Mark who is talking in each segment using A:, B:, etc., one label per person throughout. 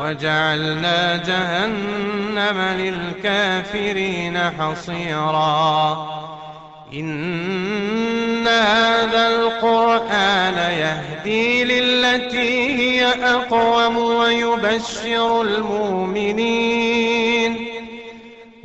A: وجعلنا جهنم للكافرين حصيرا. إن هذا القرآن يهدي للتي هي أقوم ويبشر المؤمنين.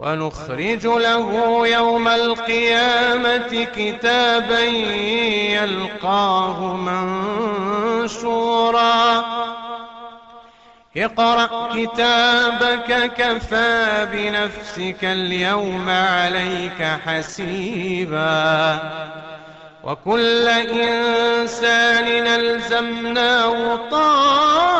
A: ونخرج له يوم القيامة كتابا يلقاه منشورا. اقرأ كتابك كفى بنفسك اليوم عليك حسيبا. وكل إنسان ألزمناه طائره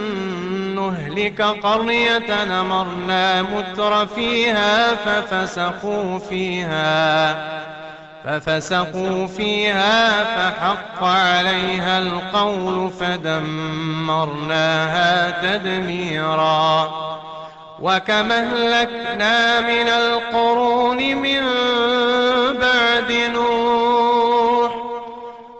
A: نهلك قرية نمرنا متر فيها ففسقوا فيها ففسقوا فيها فحق عليها القول فدمرناها تدميرا. وكما أهلكنا من القرون من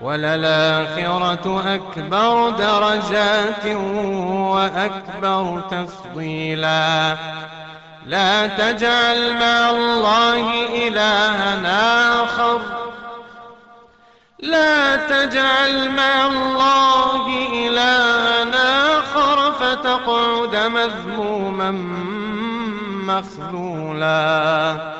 A: وللآخرة أكبر درجات وأكبر تفضيلا. لا تجعل مع الله إلها آخر. لا تجعل مع الله إلها آخر. فتقعد مذموما مخذولا.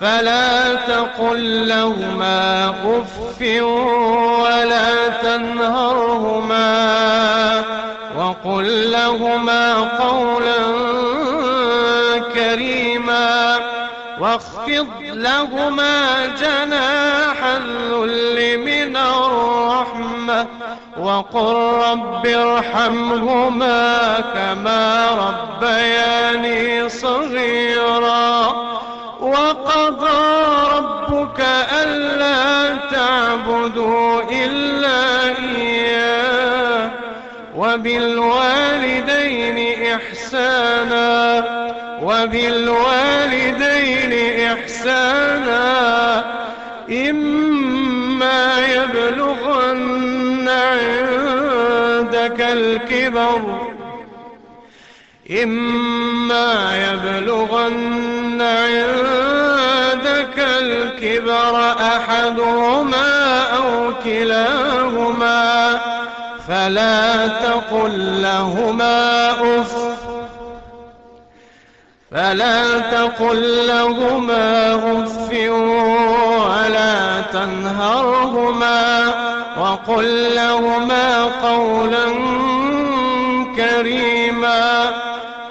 A: فلا تقل لهما أف ولا تنهرهما وقل لهما قولا كريما واخفض لهما جناح الذل من الرحمة وقل رب ارحمهما كما ربياني صغيرا تعبدوا إلا إياه وبالوالدين إحسانا وبالوالدين إحسانا إما يبلغن عندك الكبر إما يبلغن عندك الكبر أحدهما أو كلاهما فلا تقل لهما أف فلا تقل لهما أف ولا تنهرهما وقل لهما قولا كريما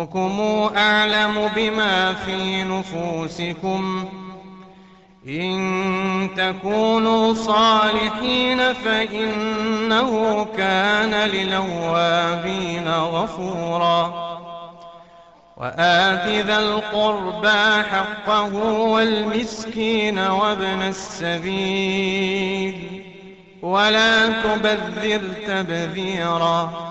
A: ربكم أعلم بما في نفوسكم إن تكونوا صالحين فإنه كان للوابين غفورا وآت ذا القربى حقه والمسكين وابن السبيل ولا تبذر تبذيرا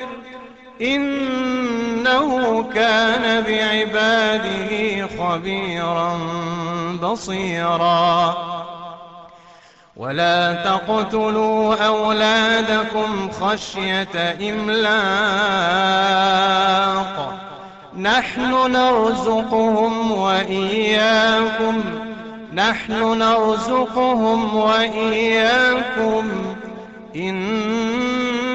A: إنه كان بعباده خبيرا بصيرا. ولا تقتلوا أولادكم خشية إملاق. نحن نرزقهم وإياكم. نحن نرزقهم وإياكم.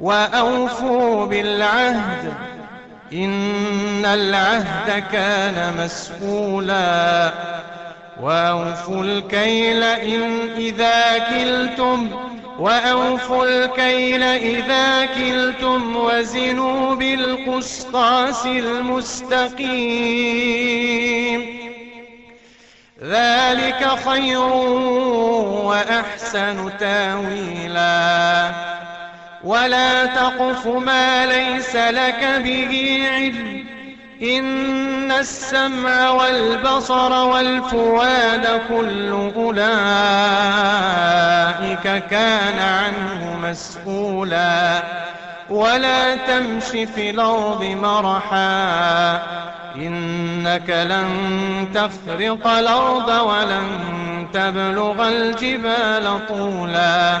A: وأوفوا بالعهد. إن العهد كان مسؤولا. وأوفوا الكيل إن إذا كلتم. وأوفوا الكيل إذا كلتم وزنوا بالقسطاس المستقيم. ذلك خير وأحسن تأويلا. ولا تقف ما ليس لك به علم إن السمع والبصر والفؤاد كل أولئك كان عنه مسؤولا ولا تمش في الأرض مرحا إنك لن تخرق الأرض ولن تبلغ الجبال طولا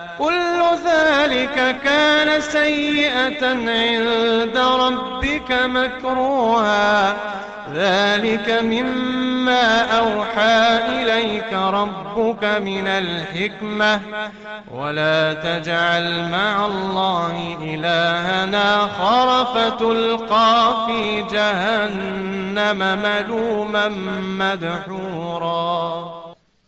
A: كل ذلك كان سيئة عند ربك مكروها. ذلك مما أوحى إليك ربك من الحكمة. ولا تجعل مع الله إلهنا آخر فتلقى في جهنم ملوما مدحورا.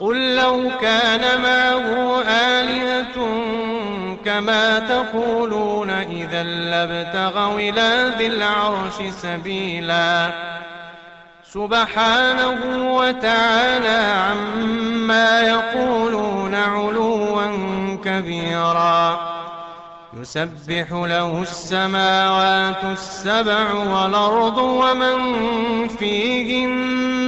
A: قل لو كان معه آلهة كما تقولون إذا لابتغوا إلى ذي العرش سبيلا. سبحانه وتعالى عما يقولون علوا كبيرا. يسبح له السماوات السبع والأرض ومن فيهن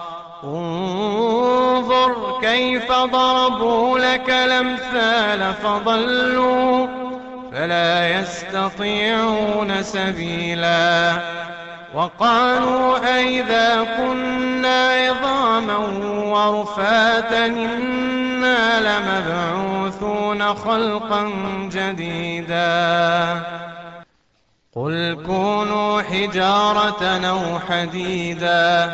A: انظر كيف ضربوا لك الأمثال فضلوا فلا يستطيعون سبيلا وقالوا أئذا كنا عظاما ورفاتا إنا لمبعوثون خلقا جديدا قل كونوا حجارة أو حديدا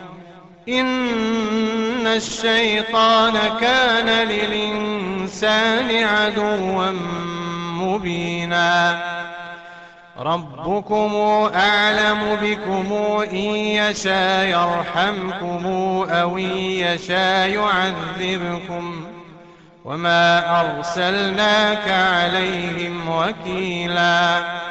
A: إن الشيطان كان للإنسان عدوا مبينا ربكم أعلم بكم إن يشاء يرحمكم أو إن يشاء يعذبكم وما أرسلناك عليهم وكيلاً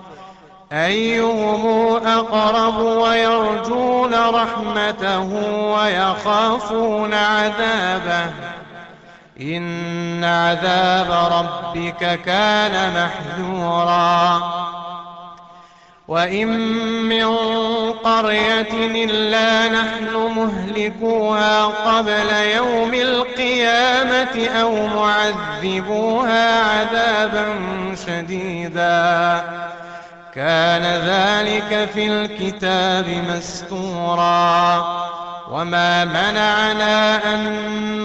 A: أيهم أقرب ويرجون رحمته ويخافون عذابه إن عذاب ربك كان محذورا. وإن من قرية إلا نحن مهلكوها قبل يوم القيامة أو معذبوها عذابا شديدا. كان ذلك في الكتاب مستورا. وما منعنا أن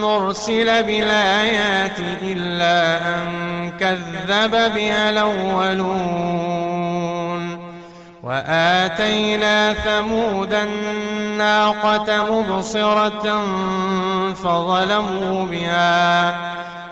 A: نرسل بالآيات إلا أن كذب بها الأولون وآتينا ثمود الناقة مبصرة فظلموا بها.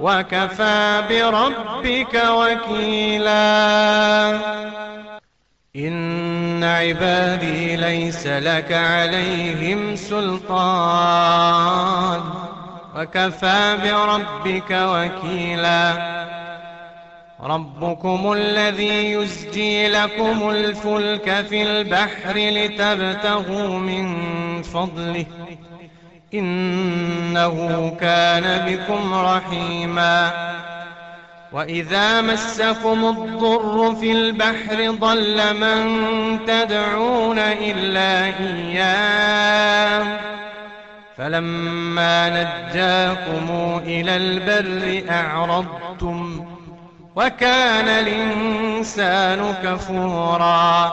A: وكفى بربك وكيلا. إن عبادي ليس لك عليهم سلطان. وكفى بربك وكيلا. ربكم الذي يزجي لكم الفلك في البحر لتبتغوا من فضله. إنه كان بكم رحيما. وإذا مسكم الضر في البحر ضل من تدعون إلا إياه. فلما نجاكم إلى البر أعرضتم وكان الإنسان كفوراً.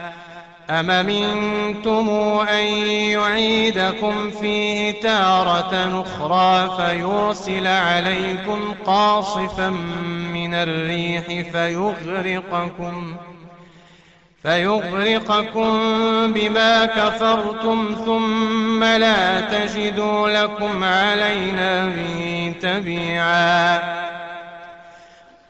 A: أم منتم أن يعيدكم فيه تارة أخرى فيرسل عليكم قاصفا من الريح فيغرقكم فيغرقكم بما كفرتم ثم لا تجدوا لكم علينا به تبيعا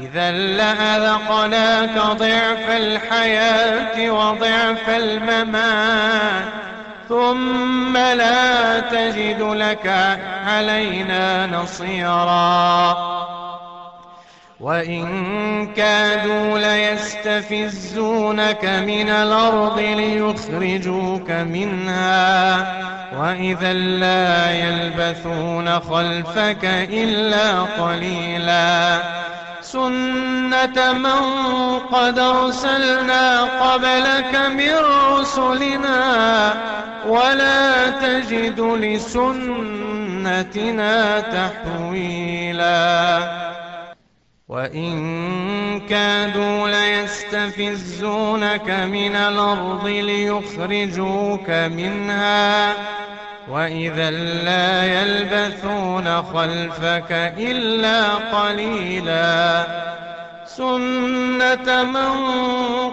A: إذا لأذقناك ضعف الحياة وضعف الممات ثم لا تجد لك علينا نصيرا. وإن كادوا ليستفزونك من الأرض ليخرجوك منها. وإذا لا يلبثون خلفك إلا قليلا. سنة من قد أرسلنا قبلك من رسلنا ولا تجد لسنتنا تحويلا وإن كادوا ليستفزونك من الأرض ليخرجوك منها وإذا لا يلبثون خلفك إلا قليلا سنة من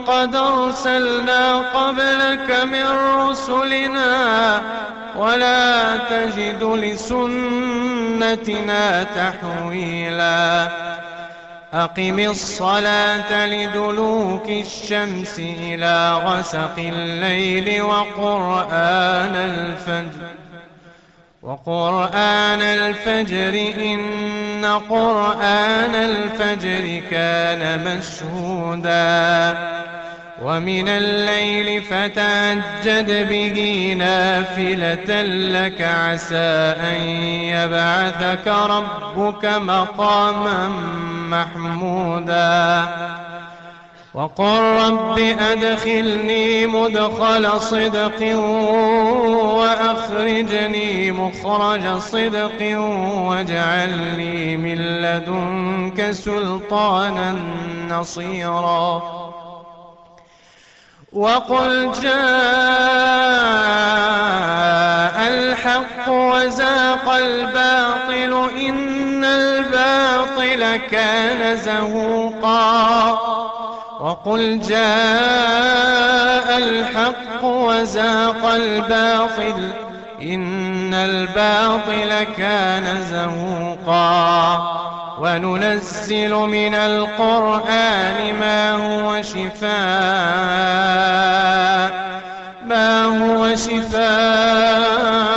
A: قد أرسلنا قبلك من رسلنا ولا تجد لسنتنا تحويلا أقم الصلاة لدلوك الشمس إلى غسق الليل وقرآن الفجر وقرآن الفجر إن قرآن الفجر كان مشهودا. ومن الليل فتهجد به نافلة لك عسى أن يبعثك ربك مقاما محمودا. وقل رب أدخلني مدخل صدق وأخرجني مخرج صدق واجعل لي من لدنك سلطانا نصيرا. وقل جاء الحق وزاق الباطل إن الباطل كان زهوقا. وقل جاء الحق وزاق الباطل إن الباطل كان زهوقا وننزل من القرآن ما هو شفاء ما هو شفاء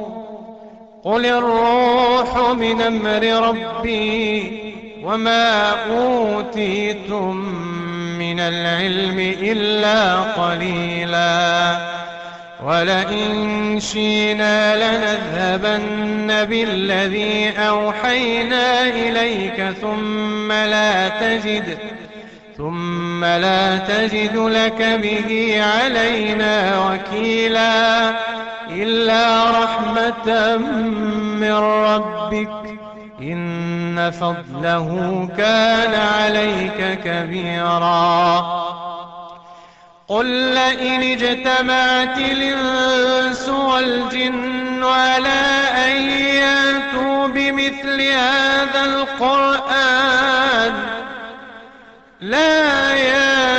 A: قل الروح من أمر ربي وما أوتيتم من العلم إلا قليلاً ولئن شينا لنذهبن بالذي أوحينا إليك ثم لا تجد ثم لا تجد لك به علينا وكيلا إلا رحمة من ربك. إن فضله كان عليك كبيرا. قل لئن اجتمعت الإنس والجن على أن ياتوا بمثل هذا القرآن لا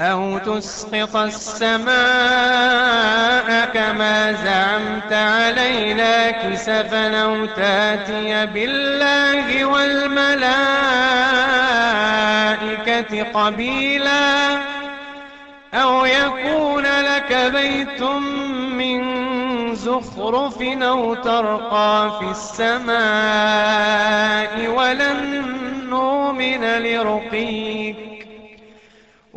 A: أو تسقط السماء كما زعمت علينا كسفا أو تاتي بالله والملائكة قبيلاً أو يكون لك بيت من زخرف أو ترقى في السماء ولن نؤمن لرقيك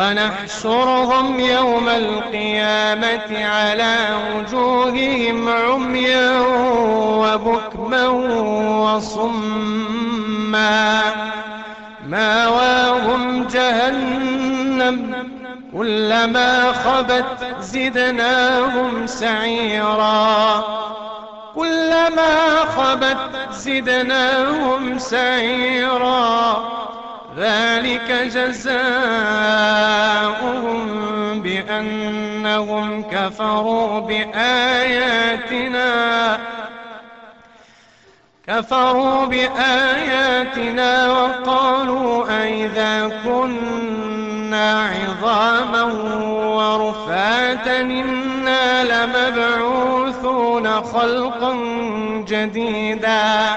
A: ونحشرهم يوم القيامة على وجوههم عميا وبكما وصما. ماواهم جهنم كلما خبت زدناهم سعيرا. كلما خبت زدناهم سعيرا. ذلك جزاؤهم بأنهم كفروا بآياتنا. كفروا بآياتنا وقالوا أئذا كنا عظاما ورفاتا إنا لمبعوثون خلقا جديدا.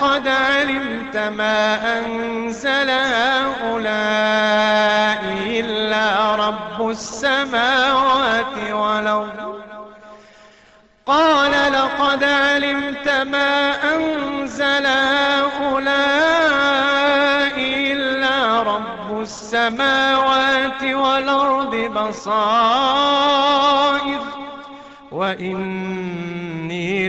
A: لقد علمت ما أنزل هؤلاء إلا رب السماوات والأرض. قال لقد علمت ما أنزل هؤلاء إلا رب السماوات والأرض بصائر. وإني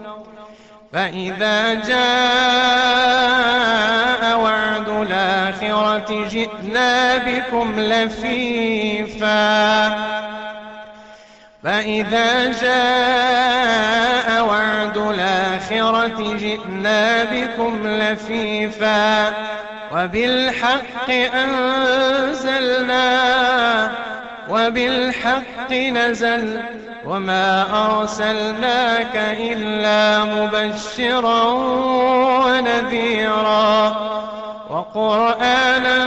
A: فإذا جاء وعد الآخرة جئنا بكم لفيفا فإذا جاء وعد الآخرة جئنا بكم لفيفا وبالحق أنزلنا وبالحق نزل وما أرسلناك إلا مبشرا ونذيرا. وقرآنا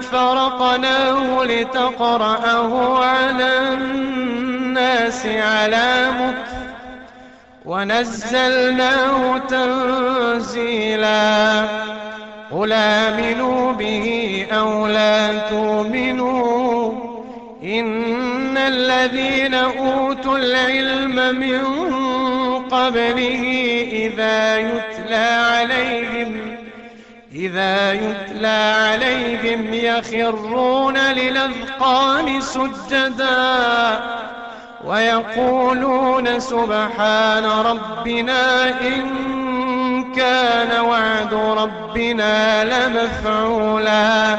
A: فرقناه لتقرأه على الناس على مكث ونزلناه تنزيلا. قل آمنوا به أو لا تؤمنوا إن الذين أوتوا العلم من قبله إذا يتلى عليهم إذا يتلى عليهم يخرون للأذقان سجدا ويقولون سبحان ربنا إن كان وعد ربنا لمفعولا.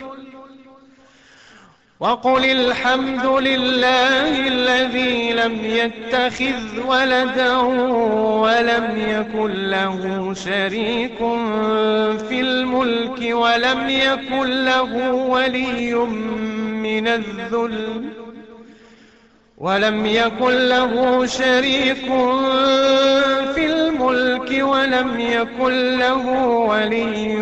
A: وقل الحمد لله الذي لم يتخذ ولدا ولم يكن له شريك في الملك ولم يكن له ولي من الذل ولم يكن له شريك في الملك ولم يكن له ولي